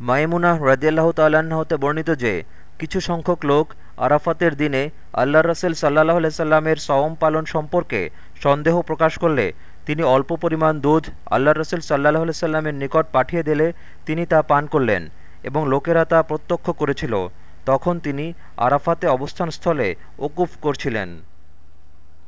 মাইমুনা রাজিয়াল্লাহ তাল্লাহ্ন হতে বর্ণিত যে, কিছু সংখ্যক লোক আরাফাতের দিনে আল্লাহ রসেল সাল্লাহ সাল্লামের সওম পালন সম্পর্কে সন্দেহ প্রকাশ করলে, তিনি অল্প পরিমাণ দুধ আল্লাহ রসুল সাল্লাহ সাল্লামের নিকট পাঠিয়ে দিলে তিনি তা পান করলেন এবং লোকেরা তা প্রত্যক্ষ করেছিল। তখন তিনি আরাফাতে অবস্থানস্থলে ওকুফ করছিলেন।